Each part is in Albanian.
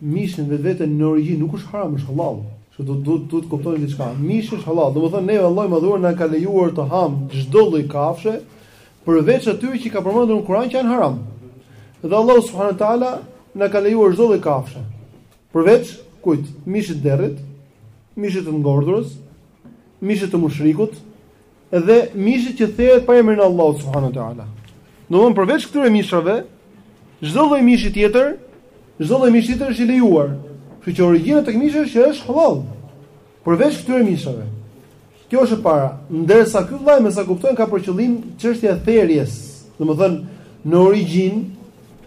Mishi në vetvete në origjinë nuk është haram, është halal. Kështu që duhet të kuptojmë diçka. Mishi është halal, domethënë neve Allahu i madhëruar na ka lejuar të ham çdo lloj kafshe, përveç atyre që ka përmendur në Kur'an që janë haram. Dhe Allahu subhanahu wa taala na ka lejuar çdo lloj kafshe. Përveç kujt? Mishit të derrit, mishit të ngordhurës, mishit të mushrikut, Dhe mishit që theret pa emrin e Allahut subhanahu wa taala. Domthon përveç këtyre mishave, çdo lloj mishi tjetër, çdo lloj mishi tjetër është i lejuar. Kështu që origjina tek mishi është që është halal. Përveç këtyre mishave. Kjo është e para. Ndërsa ky vllai me sa kuptoj ka për qëllim çështjen e therjes. Domthon në origjinë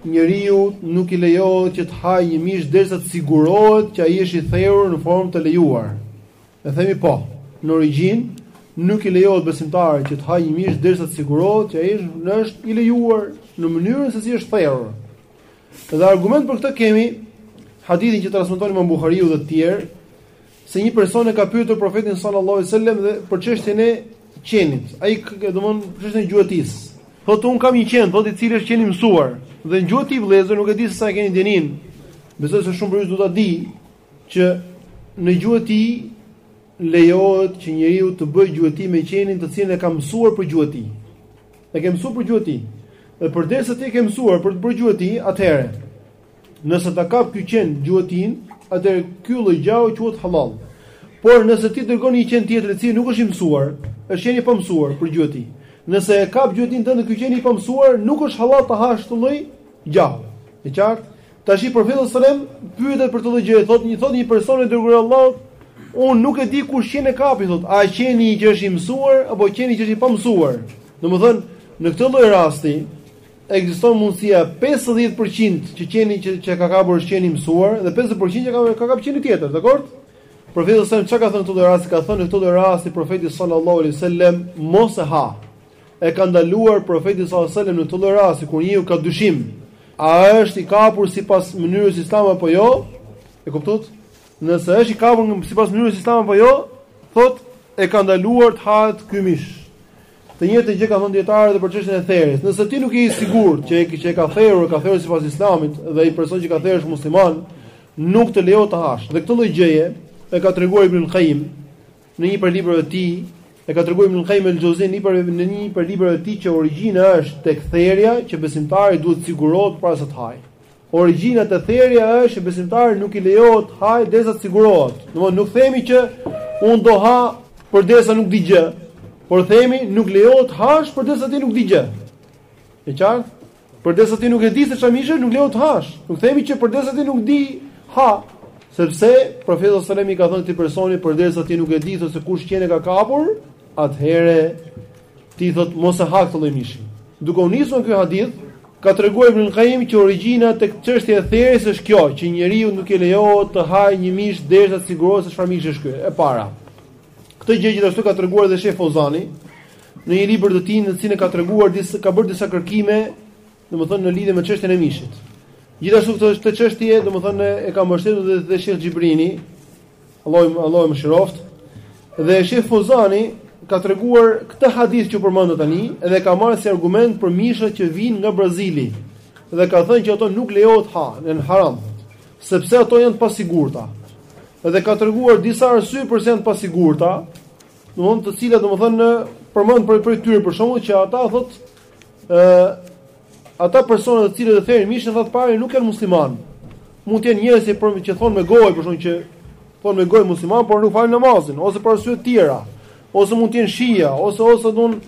njeriu nuk i lejohet që të hajë një mish derisa të sigurohet që ai është i therur në formë të lejuar. Ne themi po, në origjinë nuk i lejohet besimtarit që të hajë një mish derisa të sigurohet që ai është i lejuar në mënyrën se si është therur. Dhe argument për këtë kemi hadithin që transmeton Imam Buhariu dhe të tjerë se një person e ka pyetur profetin sallallahu alajhi wasallam dhe për çështjen e qenit. Ai domthon çështjen e gjuetisë. Thotë un kam një qen, thotë i cili është qen i mësuar dhe në gjueti vëllezër nuk e di se sa e keni dijenin. Besoj se shumë prej jush do ta di. Që në gjueti lejohet që njeriu të bëjë gjueti me qenin të cilin e ka mësuar për gjueti. E ke mësuar për gjueti. Dhe përderisa ti e ke mësuar për të bërë gjueti, atëherë nëse ta kap ky qen gjuetinë, atëherë ky lloj gjahu quhet halal. Por nëse ti dërgon një qen tjetër i cili nuk është i mësuar, është qen i pamësuar për gjueti. Nëse e kap gjuetinë tënde ky qen i pamësuar, nuk është halal ta hash këtë lloj gjahu. E qartë? Tashi profeti sallallahu alajhi wasallam pyetet për këtë lloj gjë, thotë një thotë një person i dërguar i Allahut, unë nuk e di kush qen e kapi, thotë, a qeni që është i mësuar apo qeni që është i pamësuar. Domethënë, në këtë lloj rasti ekziston mundësia 50% që qeni që, që ka kapur është qeni i mësuar dhe 50% që ka ka kapur qeni tjetër, dakord? Profeti sallallahu alajhi wasallam çka ka thënë në këtë lloj rasti, ka thënë në këtë lloj rasti profeti sallallahu alajhi wasallam mos e ha. E ka ndaluar Profeti sallallahu alajhi wasallam në këtë lloj rasti kur njeriu ka dyshim, a është i kapur sipas mënyrës islame apo jo? E kuptuat? Nëse është i kapur sipas mënyrës islame apo jo, thotë e ka ndaluar të hahet ky mish. Të njëjtën gjë kanë thënë dietarët edhe për çështjen e therjes. Nëse ti nuk je i sigurt që e që e ka therur, ka therur sipas Islamit dhe ai person që ka therur është musliman, nuk të lejohet të hash. Dhe këtë lloj gjëje e ka treguar Ibn Qayyim Në një prej librave të tij e ka treguar Ibn Qayyim al-Jawzi një prej në një prej librave të tij që origjina është tek therja që besimtari duhet të sigurohet para se të hajë. Origjina te therja është që besimtari nuk i lejohet të hajë derisa të sigurohet. Domthonë nuk themi që un do ha përderisa nuk di gjë, por themi nuk lejohet të hash përderisa ti nuk di gjë. E qartë? Përderisa ti nuk e di se çfarë mishi, nuk lejohet të hash. Nuk themi që përderisa ti nuk di, ha, sepse profeti sallallahu alajhi wasallam i ka thënë këtij personi përderisa ti nuk e di se kush qen ka kapur, atëherë të thot mos e ha këtë lloj mishi. Duke u nisur ky hadith, ka treguar Ibn Qayyim që origjina tek çështja e therjes është kjo, që njeriu nuk i lejohet të hajë një mish derisa të sigurohet se çfarë mishi është ky. E para. Këtë gjë gjithashtu ka treguar edhe Sheh Fozani, Në një libër të tij në të cilin e ka treguar disa ka bërë disa kërkime, domethënë në lidhje me çështjen e mishit. Gjithashtu këtë çështje, domethënë e ka mbështetur dhe, dhe Sheikh Xhibrini, Allahu Allahu mëshiroft. Dhe Sheikh Fuzani ka treguar këtë hadith që u përmend tani dhe ka marrë si argument për mishat që vijnë nga Brazili dhe ka thënë që ato nuk lejohet të hahen, janë haram, sepse ato janë të pasigurta. Dhe ka treguar disa arsye pse janë të pasigurta, Domthon të cilat domthon përmend prej tyre për shembull që ata thot ë ata persona të cilët e therin mishin thot e para nuk janë musliman. Mund të jenë njerëz që thon me gojë për shembull që thon me gojë musliman por nuk falin namazin ose për arsye të tjera ose mund të jenë shija ose ose don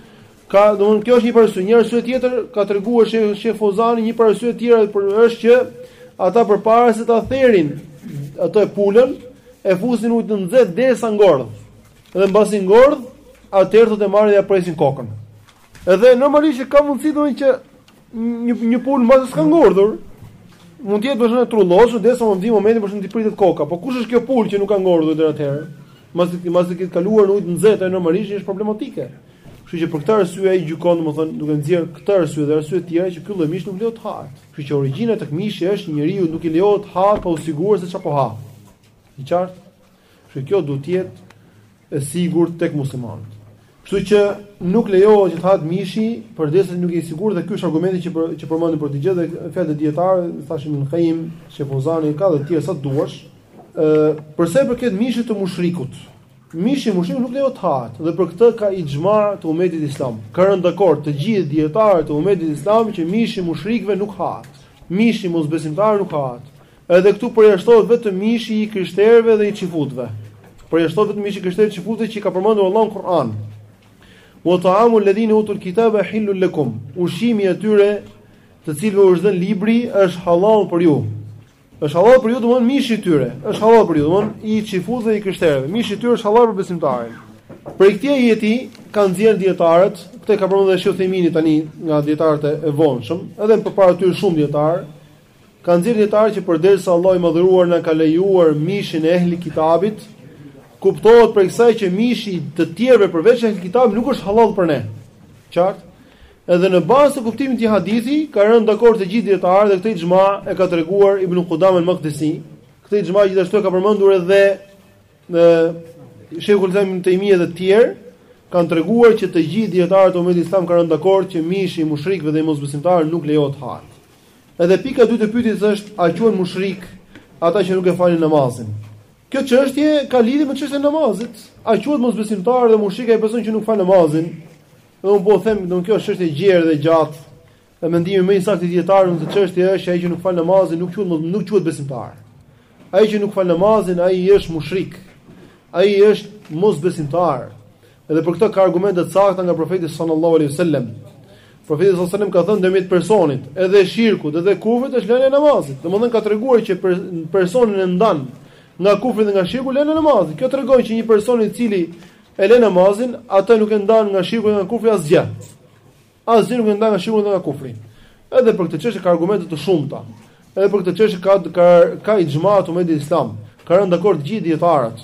Ka, domthonë kjo është një arsye, një arsye tjetër ka treguar Sheh Sheh Fozani një arsye tjetër për është që ata përpara se ta therin atë pulën e fusin në ujë të nxehtë derisa ngordh. Dhe mbasi ngordh, atëherë thot e marrin ia presin kokën. Edhe normalisht që ka mundësi domthonë që Një një pul mbase s'ka ngordhur. Mund të jetë për shembull trullosur, derisa mund të vijë momenti për shembull t'i pritet koka. Po kush është kjo pul që nuk ka ngordhur deri atëherë? Mbasi mbasi të ketë kaluar në ujë të nxehtë normalisht është problematike. Kështu që për këtë arsye ai gjykon, domethënë, duke nxjerr këtë arsye dhe arsye të tjera që ky mish nuk lejohet të hahet. Kështu që origjina tek mishi është njeriu nuk i lejohet të hajë pa u siguruar se çfarë po ha. I qartë? Kështu kjo duhet të jetë e sigurt tek muslimanët. Kështu që nuk lejohet që të hahet mishi përderisa nuk je i sigurt dhe ky është argumenti që për, që përmenda për të gjithë dhe fjalët e dietarëve, thashë Ibn Qayyim, Sheh Fuzani ka dhe të tjerë sa të duash. Ë, përsa i përket mishit të mushrikut? Mishi i mushrikut nuk lejohet të hahet dhe për këtë ka ixhma të umetit islam. Kanë rënë dakord të gjithë dietarët e umetit islam që mishi i mushrikëve nuk hahet. Mishi i mosbesimtarit nuk hahet. Edhe këtu përjashtohet vetëm mishi i krishterëve dhe i çifutëve. Përjashtohet vetëm mishi i krishterëve dhe i çifutëve që ka përmendur Allahu në Kur'an. Wa ta'amu alladhina utul kitaba hillun lakum. Ushqimi i atyre të cilëve u është dhënë libri është halal për ju. Është halal për ju, domthon mishi i tyre. Është halal për ju, domthon i çifutëve dhe i krishterëve. Mishi i tyre është halal për besimtarin. Prej këtij ajeti kanë nxjerr dietarët, këtë ka përmendur edhe Sheh Uthejmini tani nga dietarët e vonshëm, edhe përpara tyre shumë dietar, Kanë nxjerrë dietarët që përderisa Allahu i Madhëruar na ka lejuar mishin e ehli kitabit, kuptohet prej kësaj që mishi i të tjerëve përveç ehli kitabit nuk është halal për ne. Qartë? Edhe në bazë të kuptimit të hadithit ka rënë dakord të gjithë dietarët dhe këtë ixhma e ka treguar Ibn Qudama al-Maqdisi. Këtë ixhma gjithashtu e ka përmendur edhe Sheikhul Islam Ibn Taymija dhe të tjerë kanë treguar që të gjithë dietarët e umetit islam kanë rënë dakord që mishi i mushrikëve dhe i mosbesimtarëve nuk lejohet të hahet. Edhe pika e dytë e pyetjes është a quhen mushrik ata që nuk e falin namazin. Kjo çështje ka lidhje me çështjen e namazit. A quhet mosbesimtar dhe mushrik ai person që nuk fal namazin? Dhe unë po them, domethënë kjo është çështje e gjerë dhe gjatë. Dhe mendimi më i saktë i dietarëve në këtë çështje është ai që nuk fal namazin nuk quhet nuk quhet besimtar. Ai që nuk fal namazin ai është mushrik. Ai është mosbesimtar. Edhe për këtë ka argumente të sakta nga profeti sallallahu alaihi wasallam. Profeti sallallahu alaihi wasallam ka thënë ndërmjet personit, edhe shirkut, edhe kufrit është lënia e namazit. Domethënë ka treguar që per, personin e ndan nga kufri dhe nga shirku lënia e namazit. Kjo tregon që një person i cili e lë namazin, atë nuk e ndan nga shirku dhe nga kufri asgjë. Asgjë nuk e ndan nga shirku dhe nga kufri. Edhe për këtë çështje ka argumente të shumta. Edhe për këtë çështje ka ka ka ixhma të umetit islam. Ka rënë dakord gjithë dietarët.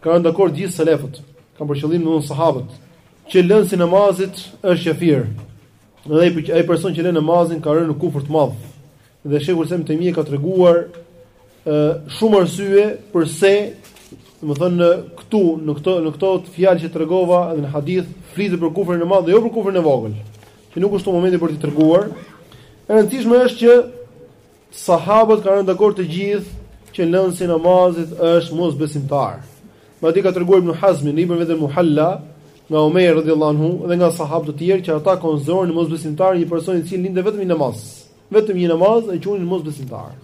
Ka rënë dakord gjithë selefët. Kam për qëllim domthon sahabët. Që lënësi i namazit është qafir. Dhe ai ai person që lë namazin ka rënë në kufër të madh. Dhe Sheikhul Islam Taymija ka treguar ë shumë arsye përse, domethënë këtu në këto në këto fjalë që tregova edhe në hadith flitet për kufrin e madh dhe jo për kufrin e vogël. Që nuk është momenti për të treguar. E rëndësishme është që sahabët kanë rënë dakord të gjithë që lënësi i namazit është mosbesimtar. Madje ka treguar Ibn Hazmi në librin e vet el Muhalla nga Omer radhiyallahu anhu dhe nga sahabët e tjerë që ata konsideronin mosbesimtar një person i cili linte vetëm një namaz. Vetëm një namaz e quanin mosbesimtar.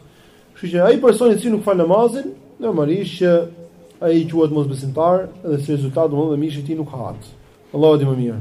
Kështu që ai person i cili nuk fal namazin, normalisht që ai quhet mosbesimtar dhe si rezultat domethënë mishi i tij nuk hahet. Allahu e di më mirë.